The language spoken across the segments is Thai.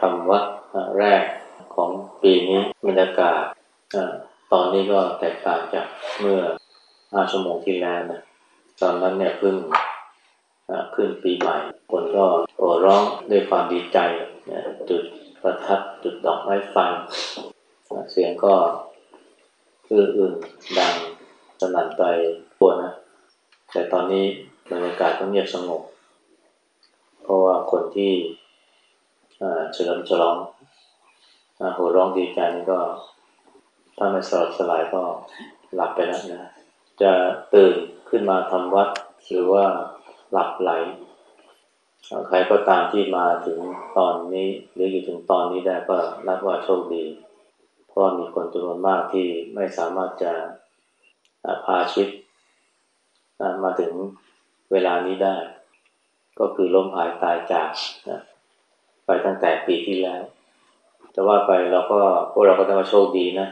ทำวัดแรกของปีนี้บรรยากาศตอนนี้ก็แตกต่างจากเมื่อห้าชั่วโมงที่แล้วนะตอนนั้นเนี่ยเพิ่งขึ้นปีใหม่ คนก็โห่ร้องด้วยความดีใจจุดประทัดจุดดอกไม้ไฟเสียงก็อื้อๆดังสนั่นไปปวดนะ แต่ตอนนี้บรรยากาศก็เงียบสงบ เพราะว่าคนที่ เฉลิมฉลองโหร้องดีใจนี่ก็ถ้าไม่สลบสลายก็หลับไปแล้วนะ จะตื่นขึ้นมาทำวัด หรือว่าหลับไหล ใครก็ตามที่มาถึงตอนนี้ หรืออยู่ถึงตอนนี้ได้ก็นับว่าโชคดี เพราะมีคนจำนวนมากที่ไม่สามารถจะพาชีวิตมาถึงเวลานี้ได้ ก็คือล้มหายตายจากนะ ไปตั้งแต่ปีที่แล้ว แต่ว่าไปเราก็พวกเราก็ต้องมาโชคดีนะ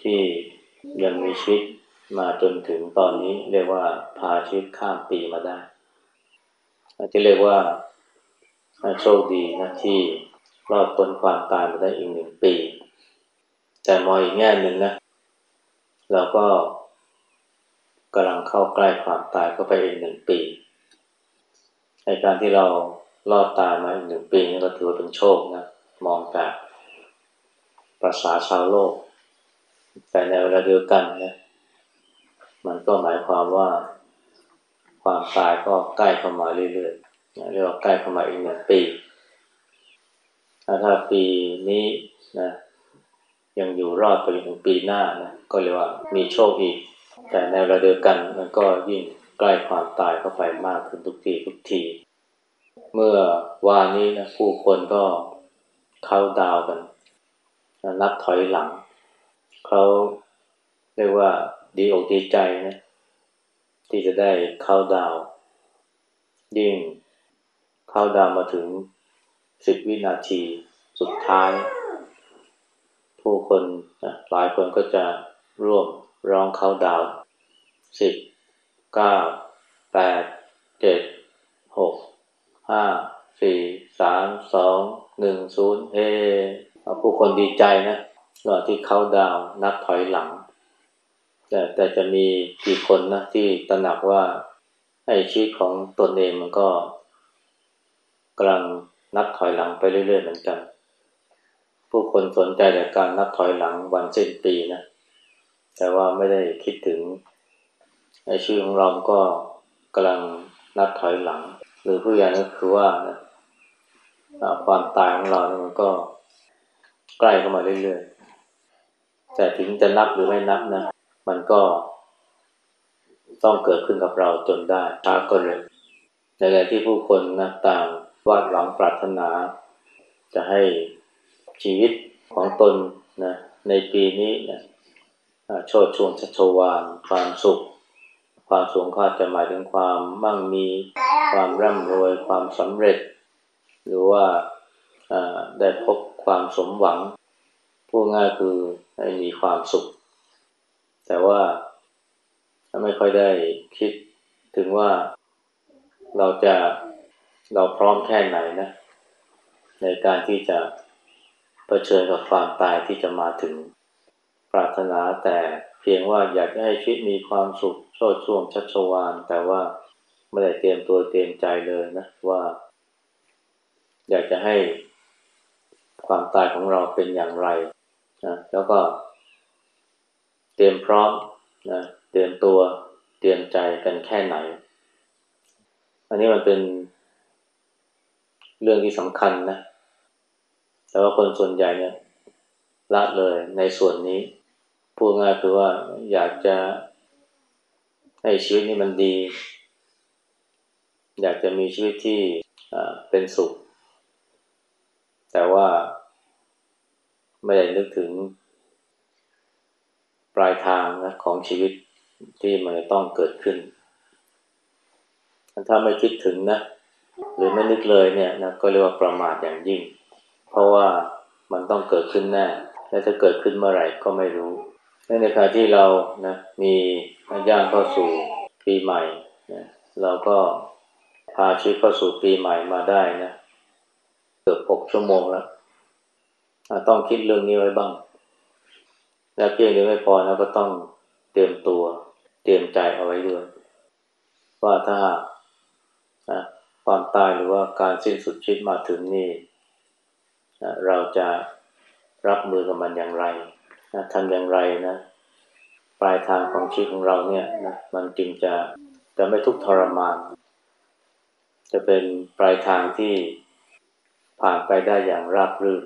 ที่ยังมีชีวิตมาจนถึงตอนนี้เรียกว่าพาชีวิตข้ามปีมาได้อาจจะเรียกว่าโชคดีนะที่รอดพ้นความตายมาได้อีกหนึ่งปี แต่มองอีกแง่หนึ่งนะเราก็กำลังเข้าใกล้ความตายก็ไปอีกหนึ่งปีในการที่เรา รอดตายมาอีกหนึ่งปีนี่ก็ถือว่าเป็นโชคนะ มองจากภาษาชาวโลก แต่ในเวลาเดียวกันนะมันก็หมายความว่า ความตายก็ใกล้เข้ามาเรื่อยๆเรียกว่าใกล้เข้ามาอีกหนึ่งปีถ้าปีนี้นะยังอยู่รอดไปถึงปีหน้านะก็เรียกว่ามีโชคอีก แต่ในเวลาเดียวกันมันก็ยิ่งใกล้ความตายเข้าไปมากขึ้นทุกทีทุกที เมื่อวานนี้นะผู้คนก็เข้าดาวกันนับถอยหลัง เขาเรียกว่าดีอกดีใจนะที่จะได้เข้าดาว ยิ่งเข้าดาวมาถึงสิบวินาทีสุดท้าย ผู้คนหลายคนก็จะร่วมร้องเข้าดาวสิบเก้าแปดเจ็ดหก ห้าสี่สามสองหนึ่งศูนย์เฮผู้คนดีใจนะตอนที่เขาดาวนับถอยหลัง แต่แต่จะมีกี่คนนะที่ตระหนักว่าไอ้ชีวิตของตนเองมันก็กำลังนับถอยหลังไปเรื่อยๆเหมือนกัน ผู้คนสนใจแต่การนับถอยหลังวันสิ้นปีนะแต่ว่าไม่ได้คิดถึงไอ้ชีวิตของเราก็กำลังนับถอยหลัง หรือผู้ใหญ่ก็คือว่านะความตายของเราเนี่ยมันก็ใกล้เข้ามาเรื่อยๆ แต่ถึงจะนับหรือไม่นับนะ มันก็ต้องเกิดขึ้นกับเราจนได้ช้าก็เร็วในขณะที่ผู้คนนะต่างวาดหวังปรารถนา จะให้ชีวิตของตนนะในปีนี้นะโชดช่วงชัชวานความสุข ความสูงค่าจะหมายถึงความมั่งมี ความร่ำรวย ความสำเร็จ หรือว่าได้พบความสมหวังพูดง่ายคือให้มีความสุข แต่ว่าไม่ค่อยได้คิดถึงว่าเราจะเราพร้อมแค่ไหนนะ ในการที่จะเผชิญกับความตายที่จะมาถึง ปรารถนาแต่เพียงว่าอยากจะให้ชีวิตมีความสุขโชดช่วงชัชวานแต่ว่าไม่ได้เตรียมตัวเตรียมใจเลยนะว่า อยากจะให้ความตายของเราเป็นอย่างไรนะแล้วก็ เตรียมพร้อมนะเตรียมตัวเตรียมใจกันแค่ไหน อันนี้มันเป็นเรื่องที่สำคัญนะ แต่ว่าคนส่วนใหญ่เนี่ยละเลยในส่วนนี้ พูดง่ายคือว่าอยากจะให้ชีวิตนี้มันดี อยากจะมีชีวิตที่เป็นสุข แต่ว่าไม่ได้นึกถึงปลายทางนะของชีวิตที่มันจะต้องเกิดขึ้น ถ้าไม่คิดถึงนะ หรือไม่นึกเลยเนี่ยนะก็เรียกว่าประมาทอย่างยิ่ง เพราะว่ามันต้องเกิดขึ้นแน่ และถ้าเกิดขึ้นเมื่อไหร่ก็ไม่รู้ ในขณะที่เรานะมีย่างเข้าสู่ปีใหม่นะเราก็พาชีวิตเข้าสู่ปีใหม่มาได้นะเกือบหกชั่วโมงแล้วต้องคิดเรื่องนี้ไว้บ้าง แล้วเพียงเดียวไม่พอนะก็ต้องเตรียมตัวเตรียมใจเอาไว้ด้วย ว่าถ้าความตายหรือว่าการสิ้นสุดชีวิตมาถึงนี่เราจะรับมือกับมันอย่างไร ทำอย่างไรนะปลายทางของชีวิตของเราเนี่ยนะมันจึงจะจะไม่ทุกข์ทรมาน จะเป็นปลายทางที่ผ่านไปได้อย่างราบรื่น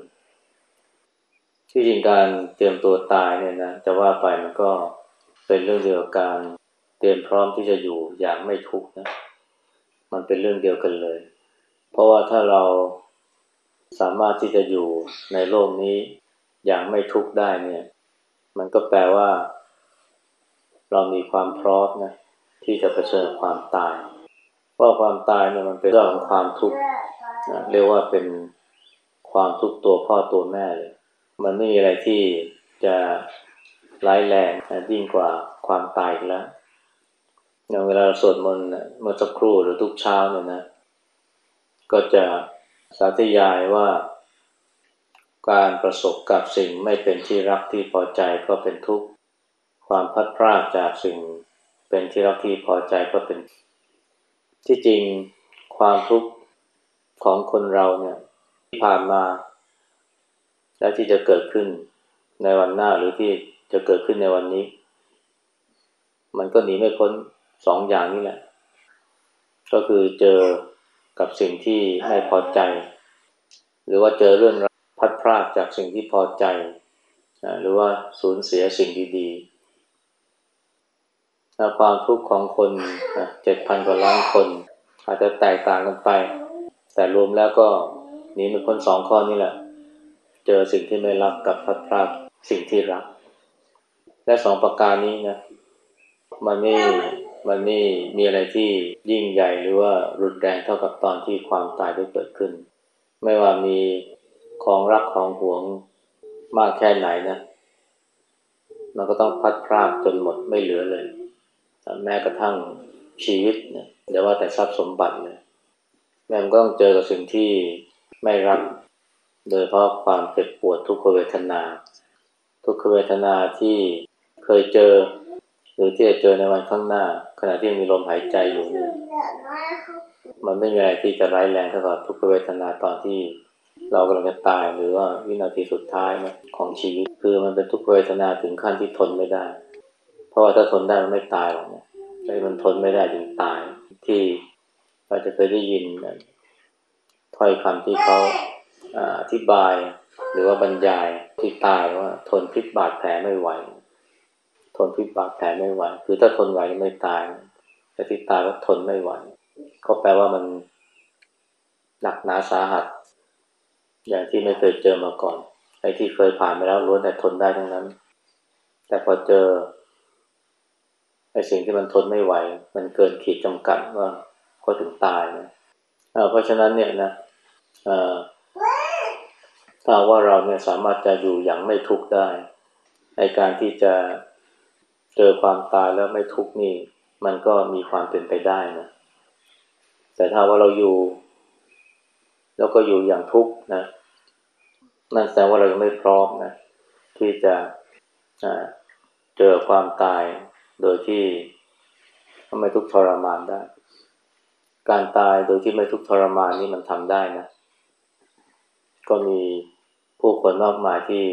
ที่จริงการเตรียมตัวตายเนี่ยนะจะว่าไปมันก็เป็นเรื่องเดียวกับการเตรียมพร้อมที่จะอยู่อย่างไม่ทุกข์นะมันเป็นเรื่องเดียวกันเลย เพราะว่าถ้าเราสามารถที่จะอยู่ในโลกนี้อย่างไม่ทุกข์ได้เนี่ย มันก็แปลว่า เรามีความพร้อมนะที่จะเผชิญความตายเพราะความตายเนี่ยมันเป็นเรื่องของความทุกข์เรียกว่าเป็นความทุกข์ตัวพ่อตัวแม่เลย มันไม่มีอะไรที่จะร้ายแรงยิ่งกว่าความตายแล้วอย่างเวลาสวดมนต์เมื่อสักครู่หรือทุกเช้าเนี่ยนะ ก็จะสาธยายว่า การประสบกับสิ่งไม่เป็นที่รักที่พอใจก็เป็นทุกข์ ความพัดพรากจากสิ่งเป็นที่รักที่พอใจก็เป็น ที่จริงความทุกข์ของคนเราเนี่ยที่ผ่านมา และที่จะเกิดขึ้นในวันหน้าหรือที่จะเกิดขึ้นในวันนี้ มันก็หนีไม่พ้นสองอย่างนี้แหละ ก็คือเจอกับสิ่งที่ไม่พอใจ หรือว่าเจอเรื่อง พัดพรากจากสิ่งที่พอใจ หรือว่าสูญเสียสิ่งดีๆความทุกข์ของคนเจ็ดพันกว่าล้านคน อาจจะแตกต่างกันไป แต่รวมแล้วก็หนีไม่พ้นสองข้อนี้แหละ เจอสิ่งที่ไม่รักกับพัดพรากสิ่งที่รัก และสองประการนี้นะมันไม่มันไม่มีอะไรที่ยิ่งใหญ่หรือว่ารุนแรงเท่ากับตอนที่ความตายได้เกิดขึ้น ไม่ว่ามี ของรักของหวงมากแค่ไหนนะ มันก็ต้องพัดพรากจนหมดไม่เหลือเลย แม้กระทั่งชีวิตเนี่ยเดี๋ยวว่าแต่ทรัพย์สมบัติเลยแม่ก็ต้องเจอกับสิ่งที่ไม่รัก โดยเพราะความเจ็บปวดทุกขเวทนา ทุกขเวทนาที่เคยเจอ หรือที่จะเจอในวันข้างหน้า ขณะที่มีลมหายใจอยู่ มันไม่มีอะไรที่จะร้ายแรงเท่ากับทุกขเวทนาตอนที่ เรากำลังจะตายหรือว่าวินาทีสุดท้ายนะของชีวิตคือมันเป็นทุกขเวทนาถึงขั้นที่ทนไม่ได้ เพราะว่าถ้าทนได้มันไม่ตายหรอกนะไอ้มันทนไม่ได้จึงตายที่เราจะเคยได้ยินถ้อยคำที่เขาอธิบาย หรือว่าบรรยายที่ตายว่า ทนพิษบาดแผลไม่ไหว ทนพิษบาดแผลไม่ไหวคือถ้าทนไหวไม่ตายแต่ที่ตายก็ทนไม่ไหวเขาแปลว่ามันหนักหนาสาหัส อย่างที่ไม่เคยเจอมาก่อน ไอ้ที่เคยผ่านมาแล้วล้วนแต่ทนได้ทั้งนั้น แต่พอเจอไอ้สิ่งที่มันทนไม่ไหว มันเกินขีดจำกัดว่าก็ถึงตายนะเพราะฉะนั้นเนี่ยนะถ้าว่าเราเนี่ยสามารถจะอยู่อย่างไม่ทุกข์ได้ในการที่จะเจอความตายแล้วไม่ทุกข์นี่ มันก็มีความเป็นไปได้นะแต่ถ้าว่าเราอยู่ แล้วก็อยู่อย่างทุกข์นะ นั่นแสดงว่าเรายังไม่พร้อมนะ ที่จะเจอความตายโดยที่ไม่ทุกข์ทรมานได้ การตายโดยที่ไม่ทุกข์ทรมานนี่มันทำได้นะ ก็มีผู้คนมากมายที่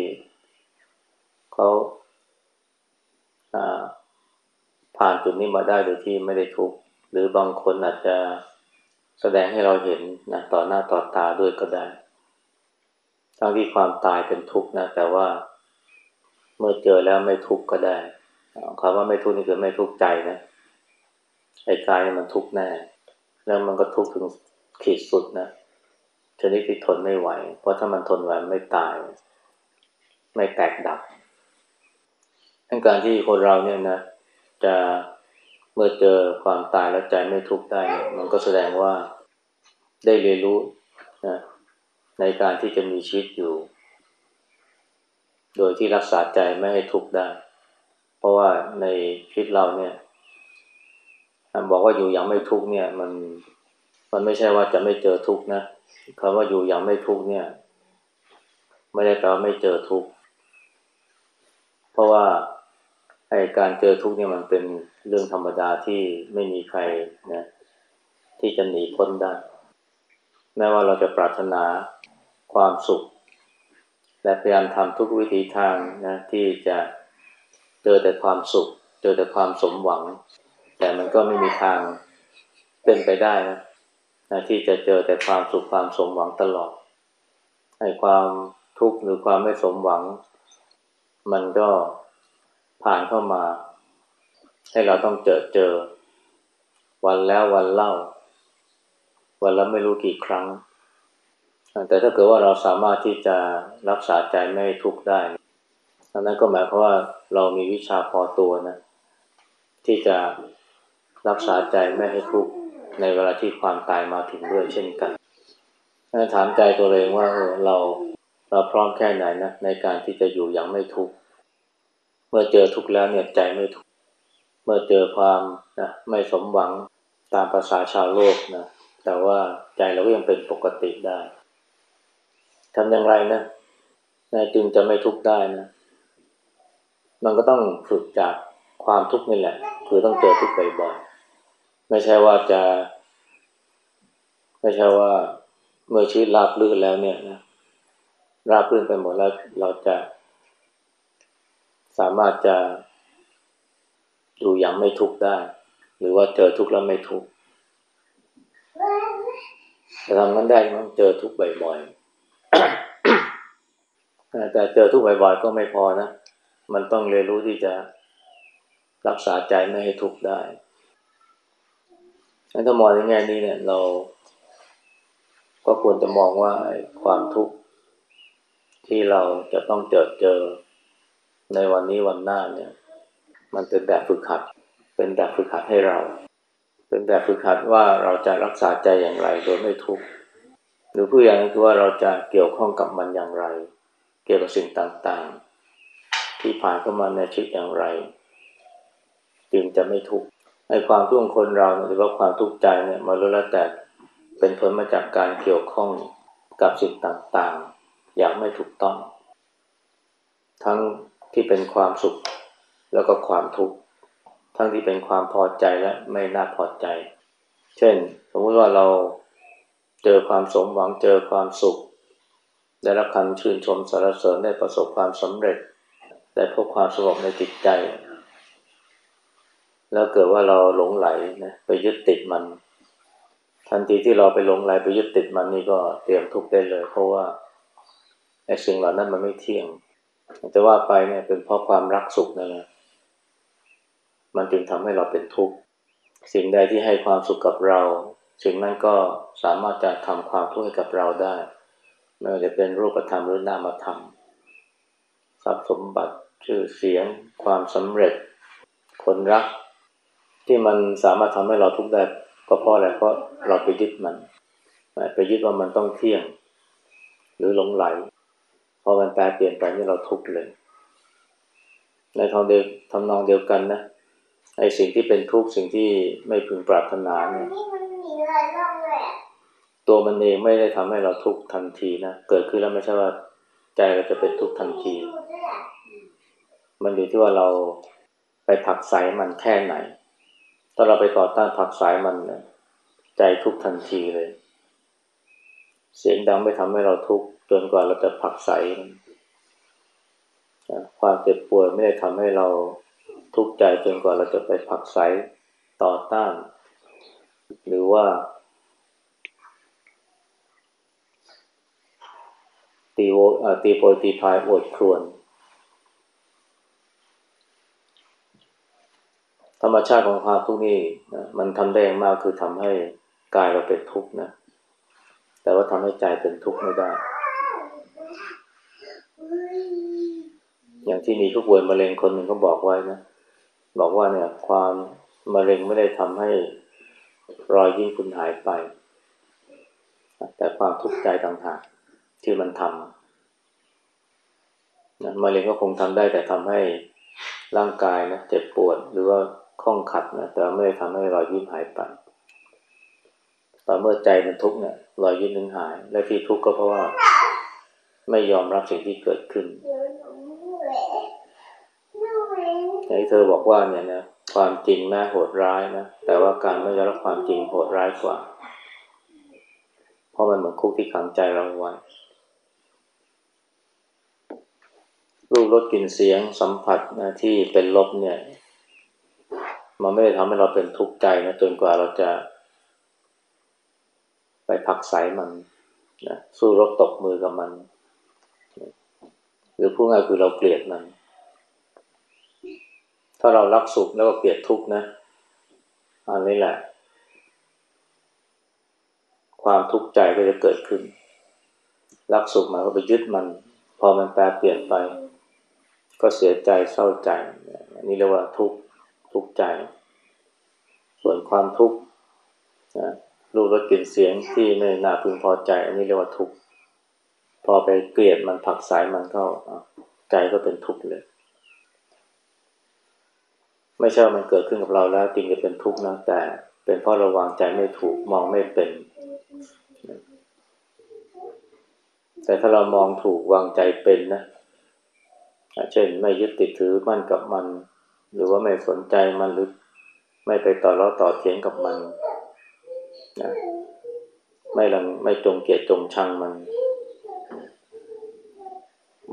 เขาผ่านจุดนี้มาได้โดยที่ไม่ได้ทุกข์หรือบางคนอาจจะ แสดงให้เราเห็นนะต่อหน้าต่อตาด้วยก็ได้ ทั้งที่ความตายเป็นทุกข์นะ แต่ว่าเมื่อเจอแล้วไม่ทุกข์ก็ได้คำว่าไม่ทุกข์นี่คือไม่ทุกข์ใจนะไอ้กายมันทุกข์แน่ แล้วมันก็ทุกข์ถึงขีดสุดนะชนิดที่ทนไม่ไหว เพราะถ้ามันทนไหวไม่ตาย ไม่แตกดับการที่คนเราเนี่ยนะจะ เมื่อเจอความตายแล้วใจไม่ทุกข์ได้เนี่ยมันก็แสดงว่าได้เรียนรู้นะในการที่จะมีชีวิตอยู่ โดยที่รักษาใจไม่ให้ทุกข์ได้ เพราะว่าในชีวิตเราเนี่ยบอกว่าอยู่อย่างไม่ทุกข์เนี่ย มันมันไม่ใช่ว่าจะไม่เจอทุกข์นะคำว่าอยู่อย่างไม่ทุกข์เนี่ย ไม่ได้แปลว่าไม่เจอทุกข์เพราะว่า ไอการเจอทุกเนี่ยมันเป็นเรื่องธรรมดาที่ไม่มีใครนะที่จะหนีพ้นได้ แม้ว่าเราจะปรารถนาความสุข และพยายามทำทุกวิธีทางนะที่จะเจอแต่ความสุข เจอแต่ความสมหวัง แต่มันก็ไม่มีทางเป็นไปได้นะนะที่จะเจอแต่ความสุขความสมหวังตลอดให้ความทุกข์หรือความไม่สมหวัง มันก็ ผ่านเข้ามา ให้เราต้องเจอเจอ วันแล้ววันเล่า วันละไม่รู้กี่ครั้ง แต่ถ้าเกิดว่าเราสามารถที่จะรักษาใจไม่ทุกข์ได้นั้นก็หมายความว่าเรามีวิชาพอตัวนะ ที่จะรักษาใจไม่ให้ทุกข์ในเวลาที่ความตายมาถึงด้วยเช่นกันถามใจตัวเองว่าเราเราพร้อมแค่ไหนนะในการที่จะอยู่อย่างไม่ทุกข์ มื่อเจอทุกข์แล้วเนี่ยใจไม่ทุกข์เมื่อเจอความนะไม่สมหวังตามภาษาชาวโลกนะแต่ว่าใจเราก็ยังเป็นปกติได้ทำอย่างไรนะจึงจะไม่ทุกข์ได้นะ มันก็ต้องฝึกจากความทุกข์นี่แหละ คือต้องเจอทุกข์บ่อยๆไม่ใช่ว่าจะ ไม่ใช่ว่าเมื่อชีวิตราบรื่นแล้วเนี่ยนะราบรื่นไปหมดแล้วเราจะ สามารถจะดูอย่างไม่ทุกข์ได้ หรือว่าเจอทุกข์แล้วไม่ทุกข์จะทำนั้นได้ต้องเจอทุกข์บ่อยๆแต่เจอทุกข์บ่อยๆก็ไม่พอนะ มันต้องเรียนรู้ที่จะรักษาใจไม่ให้ทุกข์ได้ถ้ามองในแง่นี้เนี่ย เรา ก็ควรจะมองว่าความทุกข์ที่เราจะต้องเจอเจอ ในวันนี้วันหน้าเนี่ย มันเป็นแบบฝึกหัด เป็นแบบฝึกหัดให้เรา เป็นแบบฝึกหัดว่าเราจะรักษาใจอย่างไรโดยไม่ทุกข์หรือผู้อย่างคือว่าเราจะเกี่ยวข้องกับมันอย่างไร เกี่ยวกับสิ่งต่างๆ ที่ผ่านเข้ามาในชีวิตอย่างไร จึงจะไม่ทุกข์ไอ้ความทุกข์ของคนเราหรือว่าความทุกข์ใจเนี่ยมาล้แล้วแต่เป็นผลมาจากการเกี่ยวข้องกับสิ่งต่างๆ อย่างไม่ถูกต้อง ทั้ง ที่เป็นความสุขแล้วก็ความทุกข์ทั้งที่เป็นความพอใจและไม่น่าพอใจ เช่น สมมติว่าเราเจอความสมหวังเจอความสุข ได้รับคำชื่นชมสรรเสริญได้ประสบความสำเร็จ ได้พบความสงบในจิตใจ แล้วเกิดว่าเราหลงไหลนะไปยึดติดมัน ทันทีที่เราไปหลงไหลไปยึดติดมันนี่ก็เตรียมทุกข์ได้เลย เพราะว่าไอ้สิ่งเหล่านั้นมันไม่เที่ยง แต่ว่าไปเนี่ยเป็นเพราะความรักสุขนั่นแหละมันจึงทำให้เราเป็นทุกข์ สิ่งใดที่ให้ความสุขกับเรา สิ่งนั้นก็สามารถจะทำความทุกข์ให้กับเราได้ ไม่ว่าจะเป็นรูปธรรมหรือนามธรรม ทรัพย์สมบัติชื่อเสียง ความสำเร็จ คนรัก ที่มันสามารถทำให้เราทุกข์ได้ก็เพราะอะไรเพราะเราไปยึดมัน ไปยึดว่ามันต้องเที่ยง หรือหลงไหล พอมันแปลเปลี่ยนไปนี่เราทุกข์เลย ในทางเดียวทำนองเดียวกันนะไอ้สิ่งที่เป็นทุกข์สิ่งที่ไม่พึงปรารถนาเนี่ยตัวมันเองไม่ได้ทำให้เราทุกข์ทันทีนะเกิดขึ้นแล้วไม่ใช่ว่าใจเราจะเป็นทุกข์ทันที มันอยู่ที่ว่าเราไปผักสายมันแค่ไหน ถ้าเราไปต่อต้านผักสายมันนใจทุกทันทีเลย เสียงดังไม่ทำให้เราทุกข์ จนกว่าเราจะผักใสความเจ็บปวดไม่ได้ทำให้เราทุกข์ใจจนกว่าเราจะไปผักใสต่อต้าน หรือว่า ตีโวตีโพตีพายอดครวน ธรรมชาติของความทุกข์นี่นะมันทำได้มากคือทำให้กายเราเป็นทุกข์นะ แต่ว่าทำให้ใจเป็นทุกข์ไม่ได้ อย่างที่มีผู้ป่วยมะเร็งคนหนึ่งเขาบอกไว้นะ บอกว่าเนี่ย ความมะเร็งไม่ได้ทำให้รอยยิ้มคุณหายไป แต่ความทุกข์ใจต่างหากที่มันทำนะมะเร็งก็คงทำได้แต่ทำให้ร่างกายนะเจ็บปวดหรือว่าข้องขัดนะแต่ไม่ได้ทำให้รอยยิ้มหายไปตอเมื่อใจมันทุกข์เนี่ยรอยยิ้มนึงหาย และที่ทุกข์ก็เพราะว่า ไม่ยอมรับสิ่งที่เกิดขึ้น อย่างที่เธอบอกว่าเนี่ยนะความจริงแม้โหดร้ายนะแต่ว่าการไม่ยอมรับความจริงโหดร้ายกว่า เพราะมันเหมือนคุกที่ขังใจเราไว้รูปรสกลิ่นเสียงสัมผัสนะที่เป็นลบเนี่ย มันไม่ได้ทำให้เราเป็นทุกข์ใจนะจนกว่าเราจะ ไปผักใสมันนะสู้รบตกมือกับมัน หรือพูดง่ายคือเราเกลียดมัน ถ้าเรารักสุขแล้วก็เกลียดทุกข์นะ อันนี้แหละ ความทุกข์ใจก็จะเกิดขึ้น รักสุขมาก็ไปยึดมัน พอมันแปลเปลี่ยนไป ก็เสียใจเศร้าใจ อันี่เรียกว่าทุกข์ทุกข์ใจ ส่วนความทุกข์รูปรสกลิ่นเสียงที่ไม่น่าพึงพอใจ อันนี้เรียกว่าทุกข์พอไปเกลียดมันผักสายมันก็ใจก็เป็นทุกข์เลย ไม่ใช่มันเกิดขึ้นกับเราแล้วจริงจะเป็นทุกข์นะแต่เป็นเพราะเราวางใจไม่ถูกมองไม่เป็น แต่ถ้าเรามองถูกวางใจเป็นนะเช่นไม่ยึดติดถือมั่นกับมัน หรือว่าไม่สนใจมันหรือไม่ไปต่อร้อต่อเถียงกับมันนะไม่ลังไม่จงเกลียดจงชังมัน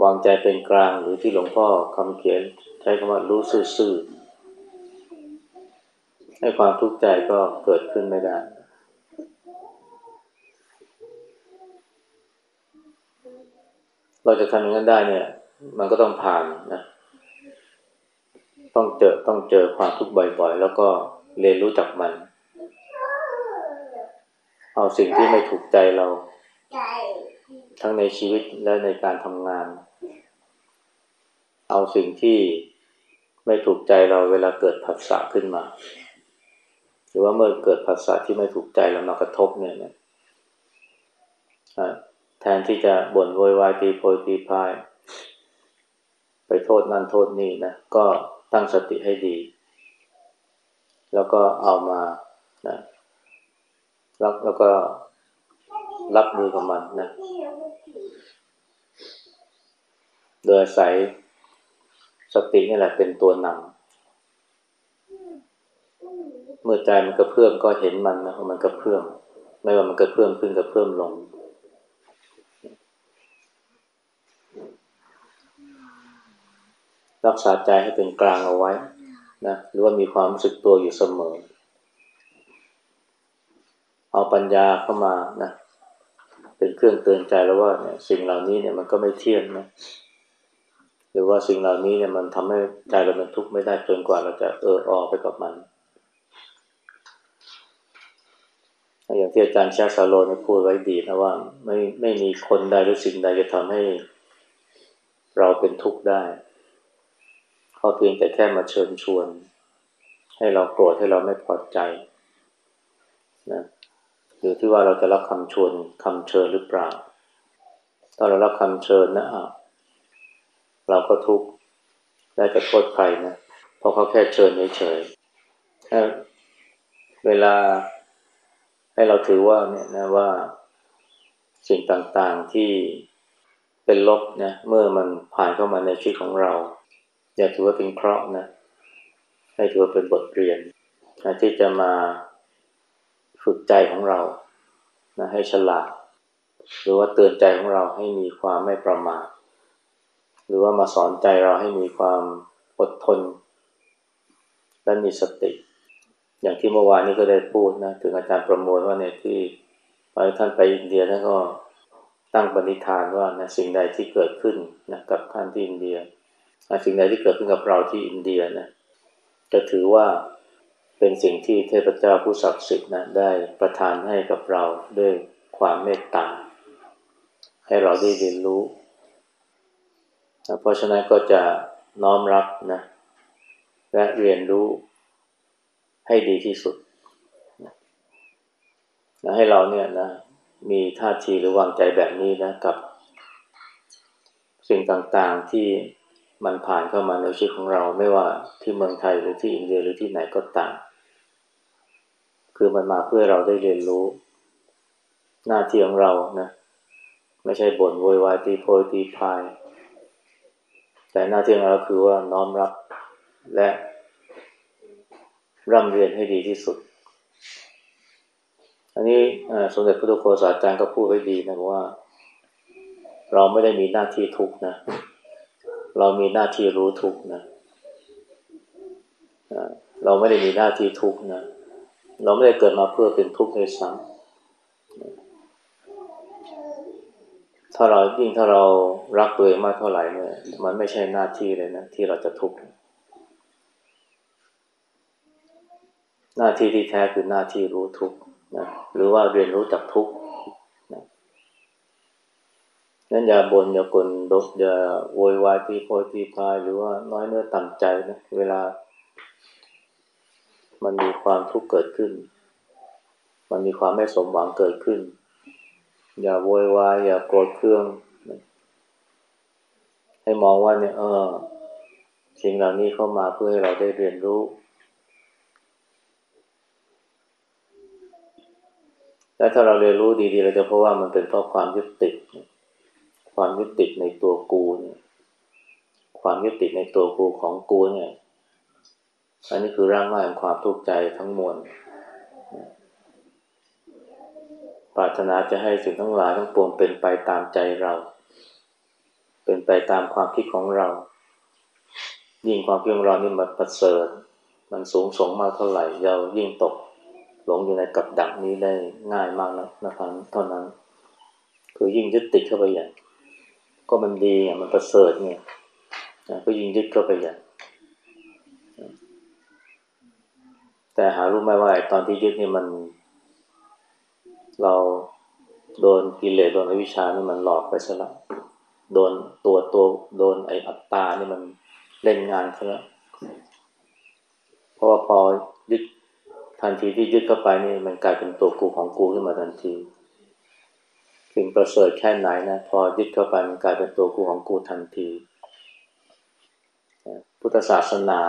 วางใจเป็นกลางหรือที่หลวงพ่อคำเขียนใช้คำว่ารู้ซื่อๆ ให้ความทุกข์ใจก็เกิดขึ้นไม่ได้ เราจะทำอย่างนั้นได้เนี่ย มันก็ต้องผ่านนะ ต้องเจอต้องเจอความทุกข์บ่อย ๆ แล้วก็เรียนรู้จักมัน เอาสิ่งที่ไม่ถูกใจเรา ทั้งในชีวิตและในการทำงาน เอาสิ่งที่ไม่ถูกใจเราเวลาเกิดผัสสะขึ้นมา หรือว่าเมื่อเกิดผัสสะที่ไม่ถูกใจเรามากระทบเนี่ยนะแทนที่จะบ่นโวยวายตีโพยตีพาย ไปโทษนั่นโทษนี่นะก็ตั้งสติให้ดี แล้วก็เอามานะรับแล้วก็รับมือกับมันนะ โดยใส่สตินี่แหละเป็นตัวนำ เมื่อใจมันกระเพื่อมก็เห็นมันนะมันกระเพื่อมไม่ว่ามันกระเพื่อมขึ้นกระเพื่อมลง รักษาใจให้เป็นกลางเอาไว้นะหรือว่ามีความรู้สึกตัวอยู่เสมอ เอาปัญญาเข้ามานะเป็นเครื่องเตือนใจแล้วว่าเนี่ยสิ่งเหล่านี้เนี่ยมันก็ไม่เที่ยงนะหรือว่าสิ่งเหล่านี้เนี่ยมันทำให้ใจเราเป็นทุกข์ไม่ได้จนกว่าเราจะเออออกไปกับมัน อย่างที่อาจารย์ชาซาโลนพูดไว้ดีนะว่า ไม่ไม่มีคนใดหรือสิ่งใดจะทำให้เราเป็นทุกข์ได้เขาเพียงแต่แค่มาเชิญชวน ให้เราโกรธให้เราไม่พอใจนะหรือที่ว่าเราจะรับคำชวนคำเชิญหรือเปล่า ถ้าเรารับคำเชิญนะอะเราก็ทุกข์ได้จะโทษใครนะเพราะเขาแค่เชิญเฉยๆเวลา ให้เราถือว่าเนี่ยนะว่าสิ่งต่างๆที่เป็นลบนี่ยเมื่อมันผ่านเข้ามาในชีวิตของเรา อย่าถือว่าเป็นเคราะห์นะ ให้ถือว่าเป็นบทเรียนนะที่จะมาฝึกใจของเรานะให้ฉลาด หรือว่าเตือนใจของเราให้มีความไม่ประมาทหรือว่ามาสอนใจเราให้มีความอดทน และมีสติ อย่างที่เมื่อวานนี้ก็ได้พูดนะถึงอาจารย์ประมวลว่าเนี่ยที่ไปท่านไปอินเดียท่านก็ตั้งปณิธานว่านะสิ่งใดที่เกิดขึ้นนะกับท่านที่อินเดียสิ่งใดที่เกิดขึ้นกับเราที่อินเดียนะจะถือว่าเป็นสิ่งที่เทพเจ้าผู้ศักดิ์สิทธิ์นะได้ประทานให้กับเราด้วยความเมตตาให้เราได้เรียนรู้นะเพราะฉะนั้นก็จะน้อมรับนะและเรียนรู้ ให้ดีที่สุดนะให้เราเนี่ยนะมีท่าทีหรือวางใจแบบนี้นะกับ สิ่งต่างๆที่มันผ่านเข้ามาในชีวิตของเราไม่ว่าที่เมืองไทยหรือที่อินเดียหรือที่ไหนก็ตามคือมันมาเพื่อเราได้เรียนรู้ หน้าที่ของเรานะไม่ใช่บ่นโวยวายตีโพยตีพาย แต่หน้าที่ของเราคือว่าน้อมรับและ ร่ำเรียนให้ดีที่สุด อันนี้สมเด็จพระุโฆษาจารย์ก็พูดไว้ดีนะว่า เราไม่ได้มีหน้าที่ทุกนะ เรามีหน้าที่รู้ทุกนะเราไม่ได้มีหน้าที่ทุกนะ เราไม่ได้เกิดมาเพื่อเป็นทุกข์ในซ้ำถ้าเรายิ่งถ้าเรารักตัวเองมากเท่าไหร่เนี่ยมันไม่ใช่หน้าที่เลยนะที่เราจะทุกข์ หน้าที่ที่แท้คือหน้าที่รู้ทุกนะหรือว่าเรียนรู้จักทุกนะนั้นอย่าบน่นอย่ากลดกอย่าโวยวายทีโพยทีพายหรือว่าน้อยเนื้อต่ำใจนะเวลา มันมีความทุกข์เกิดขึ้น มันมีความไม่สมหวังเกิดขึ้น อย่าโวยวายอย่าโกรธเครื่องให้มองว่าเนี่ยเออสิ่งเหล่านี้เข้ามาเพื่อให้เราได้เรียนรู้ และถ้าเราเรียนรู้ดีๆ เราจะพบว่ามันเป็นเพราะความยึดติด ความยึดติดในตัวกูเนี่ยความยึดติดในตัวกูของกูเนี่ยอันนี้คือร่างมาแห่งความทุกข์ใจทั้งมวลปรารถนาจะให้สิ่งทั้งหลายทั้งปวงเป็นไปตามใจเรา เป็นไปตามความคิดของเรา ยิ่งความคิดของเรานี่มันประเสริฐ มันสูงส่งมากเท่าไหร่เรายิ่งตก หลงอยู่ในกับดักนี้ได้ง่ายมากนะนะครับเท่านั้น คือยิ่งยึดติดเข้าไปอย่งก็มันดีอะมันประเสริฐเนี่ยก็ยิ่งยึดเข้าไปอย่งแต่หารู้ไหมว่าตอนที่ยึดนี่มัน เราโดนกิเลสโดนอวิชานี่มันหลอกไปซะแล้วโดนตัวตัวโดนไออัตตานี่มันเล่นงานซะแล้วเพราะว่าพอยึด ทันทีที่ยึดเข้าไปนี่มันกลายเป็นตัวกูของกูขึ้นมาทันทีถึงประเสริฐแค่ไหนนะพอยึดเข้าไปมันกลายเป็นตัวกูของกูทันที พุทธศาสนา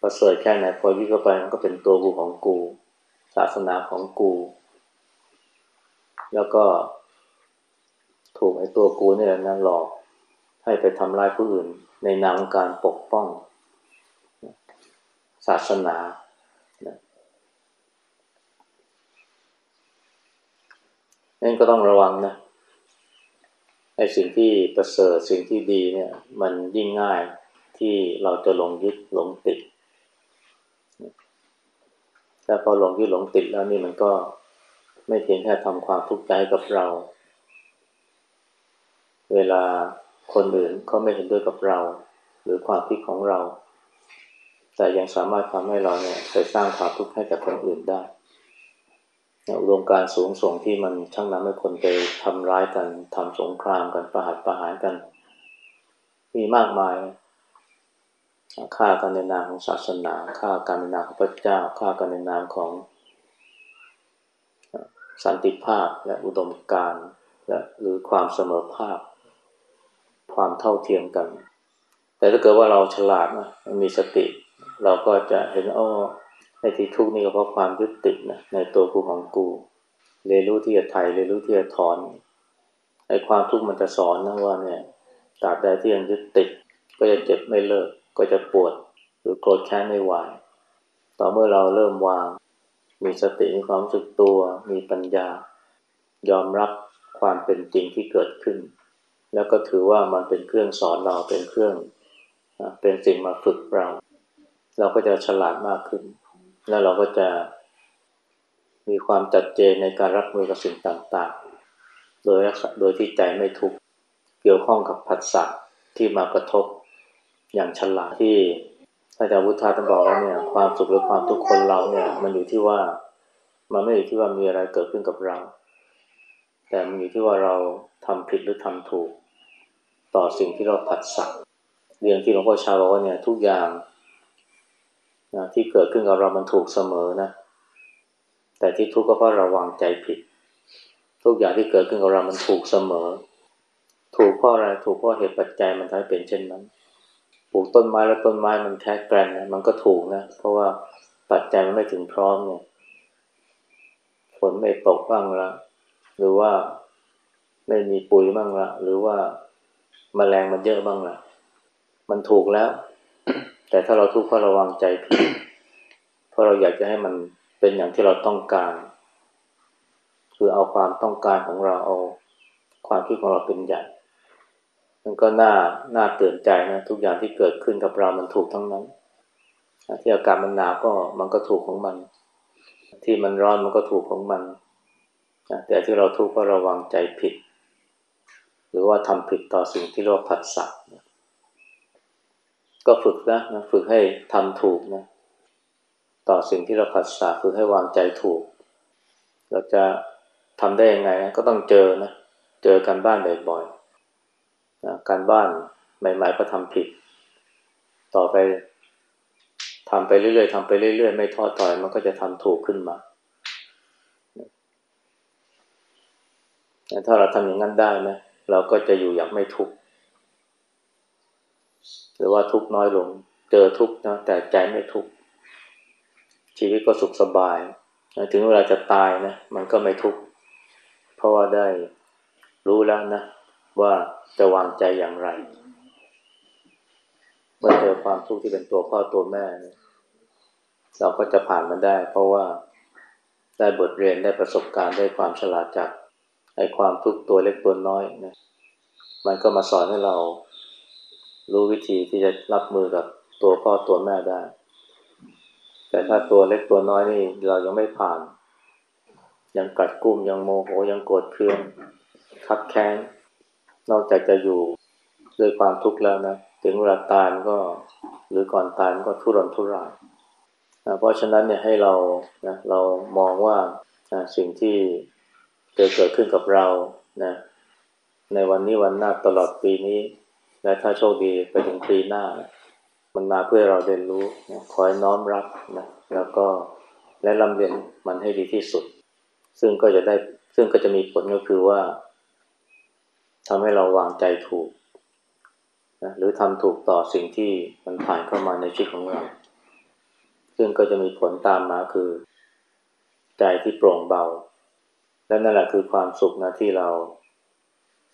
ประเสริฐแค่ไหนพอยิ่งเข้าไปมันก็เป็นตัวกูของกู ศาสนาของกู แล้วก็ถูกไอ้ตัวกูเนี่ยนะหลอกให้ไปทำร้ายผู้อื่นในนามการปกป้อง ศาสนา นั่นก็ต้องระวังนะไอ้สิ่งที่ประเสริฐสิ่งที่ดีเนี่ย มันยิ่งง่ายที่เราจะหลงยึดหลงติดแต่พอหลงที่หลงติดแล้วนี่มันก็ไม่เพียงแค่ทำความทุกข์ใจกับเรา เวลาคนอื่นเขาไม่เห็นด้วยกับเรา หรือความคิดของเรา แต่ยังสามารถทำให้เราเนี่ยไปสร้างความทุกข์ให้กับคนอื่นได้ อุดมการสูงส่งที่มันช่างนำให้คนไปทำร้ายกันทำสงครามกันประหัตประหารกัน มีมากมายฆ่ากันในนามของศาสนาฆ่ากันในนามของพระเจ้าฆ่ากันในนามของสันติภาพและอุดมการณ์และหรือความเสมอภาค ความเท่าเทียมกัน แต่ถ้าเกิดว่าเราฉลาดนะมีสติ เราก็จะเห็นอ้อ ในที่ทุกข์นี่ก็เพราะความยึดติดนะในตัวกูของกู เรียนรู้ที่จะไถ่เรียนรู้ที่จะถอนไอ้ความทุกข์มันจะสอนนะว่าเนี่ยตราบใดที่ยังยึดติด ก็จะเจ็บไม่เลิก ก็จะปวดหรือโกรธแค้นไม่ไหวต่อเมื่อเราเริ่มวาง มีสติมีความรู้สึกตัว มีปัญญา ยอมรับความเป็นจริงที่เกิดขึ้น แล้วก็ถือว่ามันเป็นเครื่องสอนเราเป็นเครื่อง เป็นสิ่งมาฝึกเรา เราก็จะฉลาดมากขึ้น แล้วเราก็จะมีความจัดเจนในการรับมือกับสิ่งต่างๆ โดยโดยที่ใจไม่ทุกข์เกี่ยวข้องกับผัสสะที่มากระทบอย่างฉลาดที่พระอาจารย์วุฒาท่านบอกว่าเนี่ยความสุขหรือความทุกข์คนเราเนี่ย มันอยู่ที่ว่ามันไม่อยู่ที่ว่ามีอะไรเกิดขึ้นกับเรา แต่มันอยู่ที่ว่าเราทำผิดหรือทำถูก ต่อสิ่งที่เราผัดสักเรื่องที่หลวงพ่อชาบอกว่าเนี่ยทุกอย่าง นะที่เกิดขึ้นกับเรามันถูกเสมอนะ แต่ที่ทุกข์ก็เพราะเราวางใจผิด ทุกอย่างที่เกิดขึ้นกับเรามันถูกเสมอ ถูกเพราะอะไรถูกเพราะเหตุปัจจัยมันทำให้เป็นเช่นนั้นปลูกต้นไม้แล้วต้นไม้มันแค่แกรนนะมันก็ถูกนะ เพราะว่าปัจจัยมันไม่ถึงพร้อมเนี่ยฝนไม่ตกบ้างละหรือว่าไม่มีปุ๋ยบ้างละหรือว่ามาแมลงมันเยอะบ้างละมันถูกแล้ว แต่ถ้าเราทุกข์เพราะเราวางใจผิดเพราะเราอยากจะให้มันเป็นอย่างที่เราต้องการ คือเอาความต้องการของเราเอาความคิดของเราเป็นใหญ่มันก็น่าน่าเตือนใจนะทุกอย่างที่เกิดขึ้นกับเรามันถูกทั้งนั้น ที่อากาศมันหนาวก็มันก็ถูกของมัน ที่มันร้อนมันก็ถูกของมัน แต่ที่เราทุกข์เพราะเราวางใจผิด หรือว่าทำผิดต่อสิ่งที่เรียกว่าผัสสะ ก็ฝึกนะนะฝึกให้ทำถูกนะ ต่อสิ่งที่เราผัสสะฝึกให้วางใจถูก เราจะทำได้ยังไงนะก็ต้องเจอนะ เจอกันบ้านบ่อยๆนะการบ้านใหม่ๆก็ทำผิด ต่อไปทำไปเรื่อยๆทำไปเรื่อยๆ ไม่ท้อถอยมันก็จะทำถูกขึ้นมาถ้าเราทำอย่างนั้นได้นะเราก็จะอยู่อย่างไม่ทุกข์ หรือว่าทุกน้อยลง เจอทุกนะแต่ใจไม่ทุกชีวิตก็สุขสบายถึงเวลาจะตายนะมันก็ไม่ทุกเพราะว่าได้รู้แล้วนะ ว่าจะวางใจอย่างไร เมื่อเจอความทุกข์ที่เป็นตัวพ่อตัวแม่ เราก็จะผ่านมันได้ เพราะว่าได้บทเรียนได้ประสบการณ์ได้ความฉลาดจากไอ้ความทุกข์ตัวเล็กตัวน้อยนะมันก็มาสอนให้เรา รู้วิธีที่จะรับมือกับตัวพ่อตัวแม่ได้ แต่ถ้าตัวเล็กตัวน้อยนี่เรายังไม่ผ่าน ยังกัดกุ้มยังโมโหยังโกรธเคืองคับแค้น นอกจากจะอยู่ด้วยความทุกข์แล้วนะ ถึงเวลาตายก็ หรือก่อนตายก็ทุรนทุรายนะเพราะฉะนั้นเนี่ยให้เรานะเรามองว่าสิ่งที่เกิดเกิดขึ้นกับเรานะในวันนี้วันหน้าตลอดปีนี้ และถ้าโชคดีไปถึงปีหน้านะมันมาเพื่อเราเรียนรู้นะคอยน้อมรับนะแล้วก็และลำเรียนมันให้ดีที่สุด ซึ่งก็จะได้ซึ่งก็จะมีผลก็คือว่าทำให้เราวางใจถูกนะหรือทำถูกต่อสิ่งที่มันผ่านเข้ามาในชีวิตของเรา ซึ่งก็จะมีผลตามมาคือ ใจที่โปร่งเบา และนั่นแหละคือความสุขนะที่เรา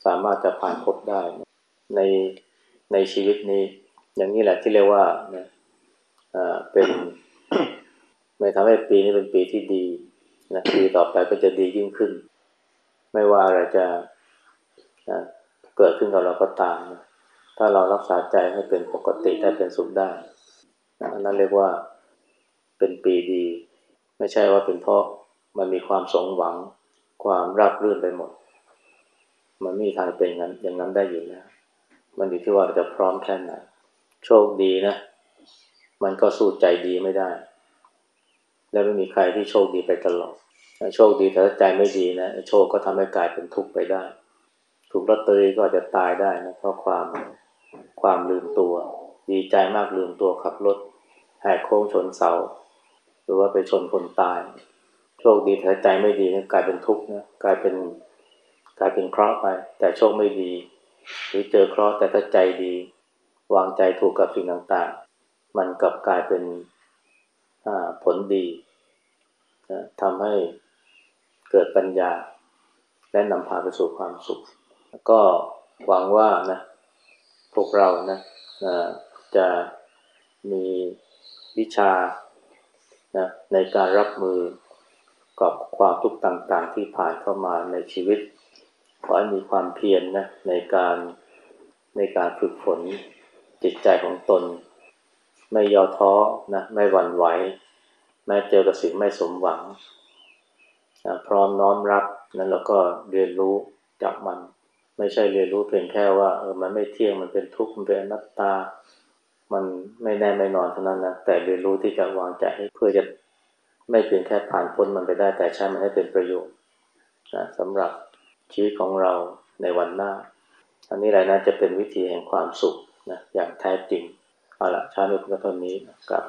สามารถจะผ่านพบได้ ใน ในชีวิตนี้ อย่างนี้แหละที่เรียกว่านะเป็นไม่ทำให้ปีนี้เป็นปีที่ดีนะปีต่อไปก็จะดียิ่งขึ้น ไม่ว่าอะไรจะนะเกิดขึ้นกับเราก็ตามนะถ้าเรารักษาใจให้เป็นปกติได้เป็นสุขได้นะนั่นเรียกว่าเป็นปีดี ไม่ใช่ว่าเป็นเพราะมันมีความสงหวัง ความราบรื่นไปหมด มันไม่มีทางเป็นอย่างนั้นอย่างนั้นได้อยู่แล้ว มันอยู่ที่ว่าเราจะพร้อมแค่ไหน โชคดีนะ มันก็สู้ใจดีไม่ได้ และไม่มีใครที่โชคดีไปตลอด โชคดีแต่ใจไม่ดีนะ โชคก็ทำให้กลายเป็นทุกข์ไปได้ ถูกลอตเตอรี่ก็อาจจะตายได้นะ เพราะความความลืมตัว ดีใจมากลืมตัวขับรถแหกโค้งชนเสา หรือว่าไปชนคนตาย โชคดีแต่ใจไม่ดีนี่ยกลายเป็นทุกข์นะ กลายเป็นกลายเป็นเคราะห์ไป แต่โชคไม่ดี หรือเจอเคราะห์แต่ถ้าใจดี วางใจถูกกับสิ่งต่างๆ มันกลับกลายเป็นผลดีทำให้เกิดปัญญา และนำพาไปสู่ความสุข ก็หวังว่านะพวกเรานะจะมีวิชานะในการรับมือกับความทุกข์ต่างๆ ที่ผ่านเข้ามาในชีวิต ขอให้มีความเพียรนนะในการในการฝึกฝนจิตใจของตน ไม่ย่อท้อนะไม่หวั่นไหวแม้เจอกับสิ่งไม่สมหวังนะพร้อมน้อมรับนั้นแล้วก็เรียนรู้จากมัน ไม่ใช่เรียนรู้เพียงแค่ว่าเออมันไม่เที่ยงมันเป็นทุกข์มันเป็นอนัตตา มันไม่แน่ไม่นอนเท่านั้นนะแต่เรียนรู้ที่จะวางใจให้เพื่อจะไม่เพียงแค่ผ่านพ้นมันไปได้แต่ใช้มันให้เป็นประโยชน์นะสำหรับ ชีวิตของเราในวันหน้า อันนี้แหละนะจะเป็นวิธีแห่งความสุขนะอย่างแท้จริง เอาละชาตินี้ก็เท่านี้กราบ